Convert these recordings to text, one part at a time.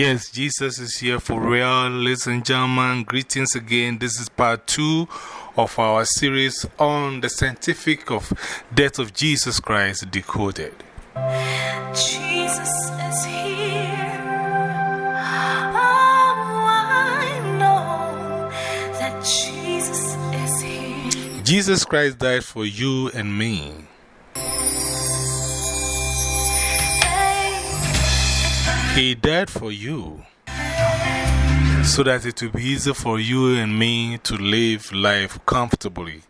Yes, Jesus is here for real. Ladies and gentlemen, greetings again. This is part two of our series on the scientific of death of Jesus Christ decoded. Jesus is here. Jesus Christ died for you and me. He died for you so that it will be easy for you and me to live life comfortably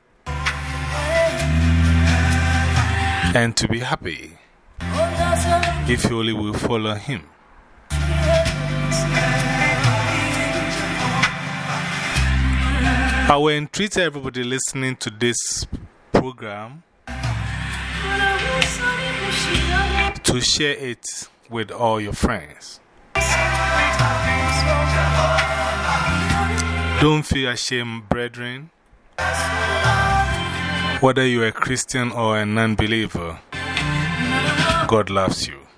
and to be happy if you only will follow Him. I will entreat everybody listening to this program to share it with all your friends. Don't feel ashamed, brethren. Whether you're a Christian or a non believer, God loves you.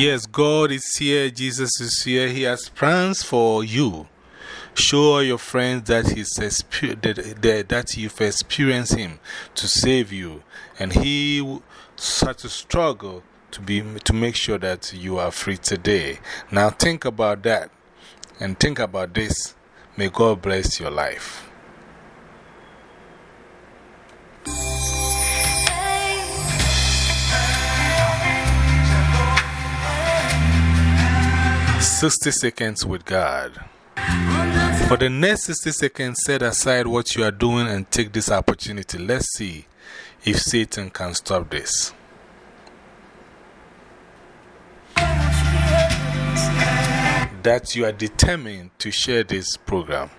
Yes, God is here, Jesus is here. He has plans for you. Show your friends that, he's that, that, you've experienced Him to save you. And He will start to struggle to, be, to make sure that you are free today. Now, think about that and think about this. May God bless your life. Sixty seconds with God. For the next 60 seconds, set aside what you are doing and take this opportunity. Let's see if Satan can stop this. That you are determined to share this program.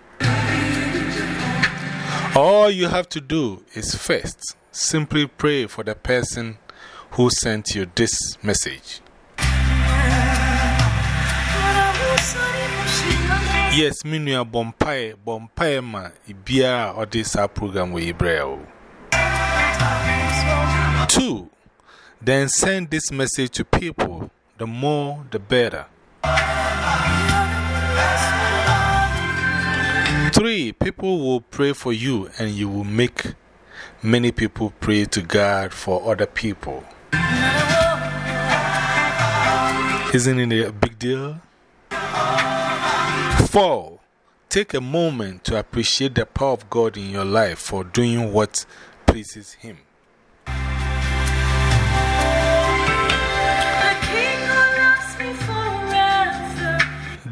All you have to do is first simply pray for the person who sent you this message. Yes, Minua Bompae, Bompae ma, Ibia or this program with Ibrahim. Two, then send this message to people. The more, the better. Three, people will pray for you and you will make many people pray to God for other people. Isn't it a big deal? Four, take a moment to appreciate the power of God in your life for doing what pleases Him.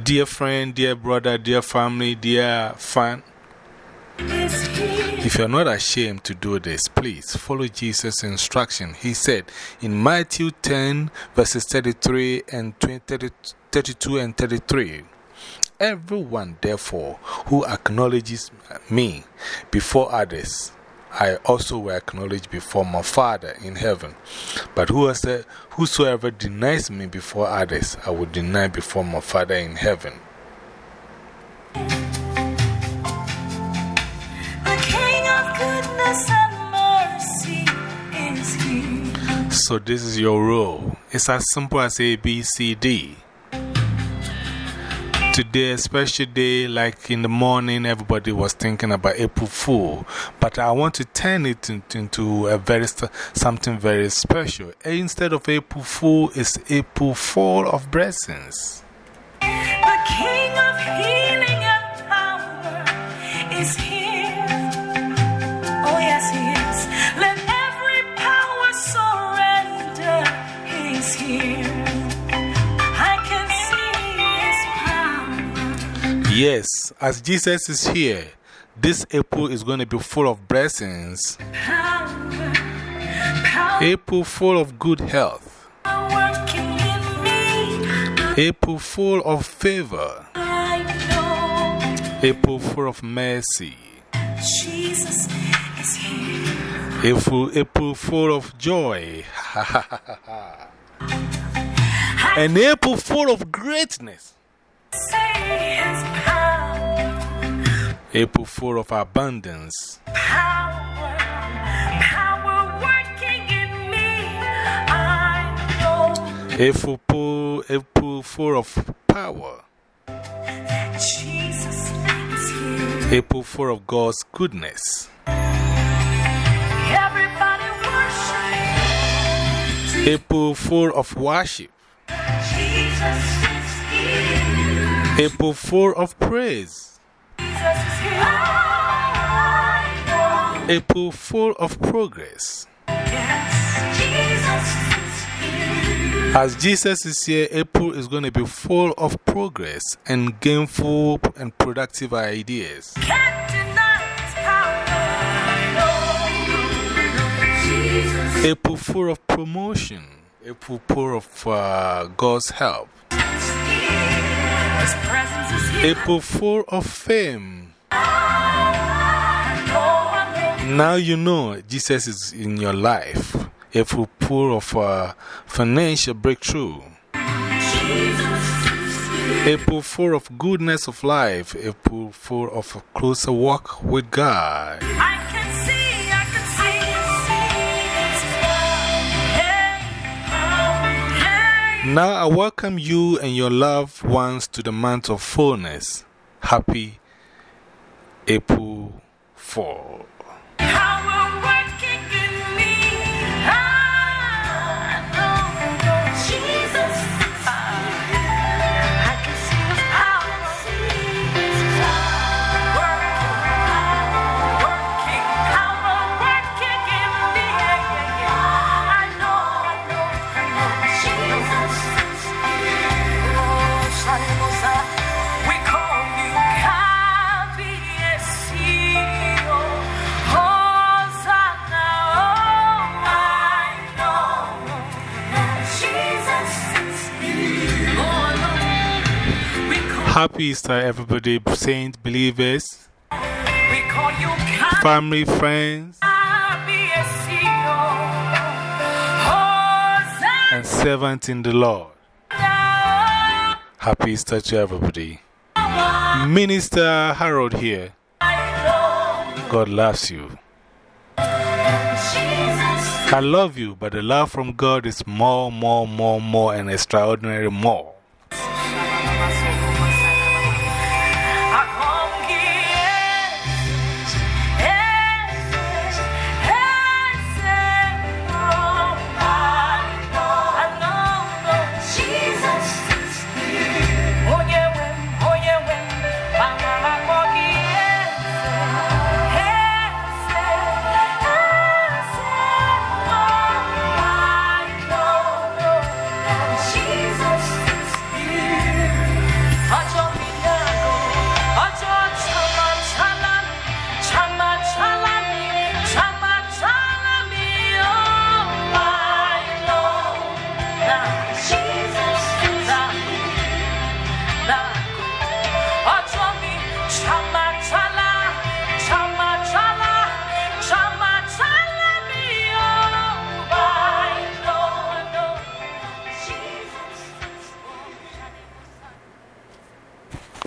Dear friend, dear brother, dear family, dear fan, if you're not ashamed to do this, please follow Jesus' instruction. He said in Matthew 10, verses 33 and 20, 32 and 33, everyone, therefore, who acknowledges me before others, I also will acknowledge before my Father in heaven. But whosoever denies me before others, I will deny before my Father in heaven. The King of goodness and mercy is here. So, this is your role. It's as simple as A, B, C, D. Today, a special day, like in the morning, everybody was thinking about April Fool. But I want to turn it into, a very something very special. Instead of April Fool, it's April Fall of Blessings. Yes, as Jesus is here, this April is going to be full of blessings. Power. Power April full of good health. April full of favor. April full of mercy. Jesus is here. April, April full of joy. and April full of greatness. Say His power. April full of abundance. Power, power working in me. I know April full, April full of power. Jesus. April full of God's goodness. Everybody worship. April full of worship. Jesus April full of praise. April full of progress. As Jesus is here, April is going to be full of progress and gainful and productive ideas. April full of promotion. April full of uh, God's help. April full of fame. I know, I know. Now you know Jesus is in your life. April full of uh, financial breakthrough. April full of goodness of life. April full of a closer walk with God. Now I welcome you and your loved ones to the month of fullness. Happy April 4. Happy Easter, everybody, saints, believers, we call you family, friends, and servants in the Lord. Happy Easter to everybody. Minister Harold here. God loves you. I love you, but the love from God is more, more, more, more, and extraordinary more.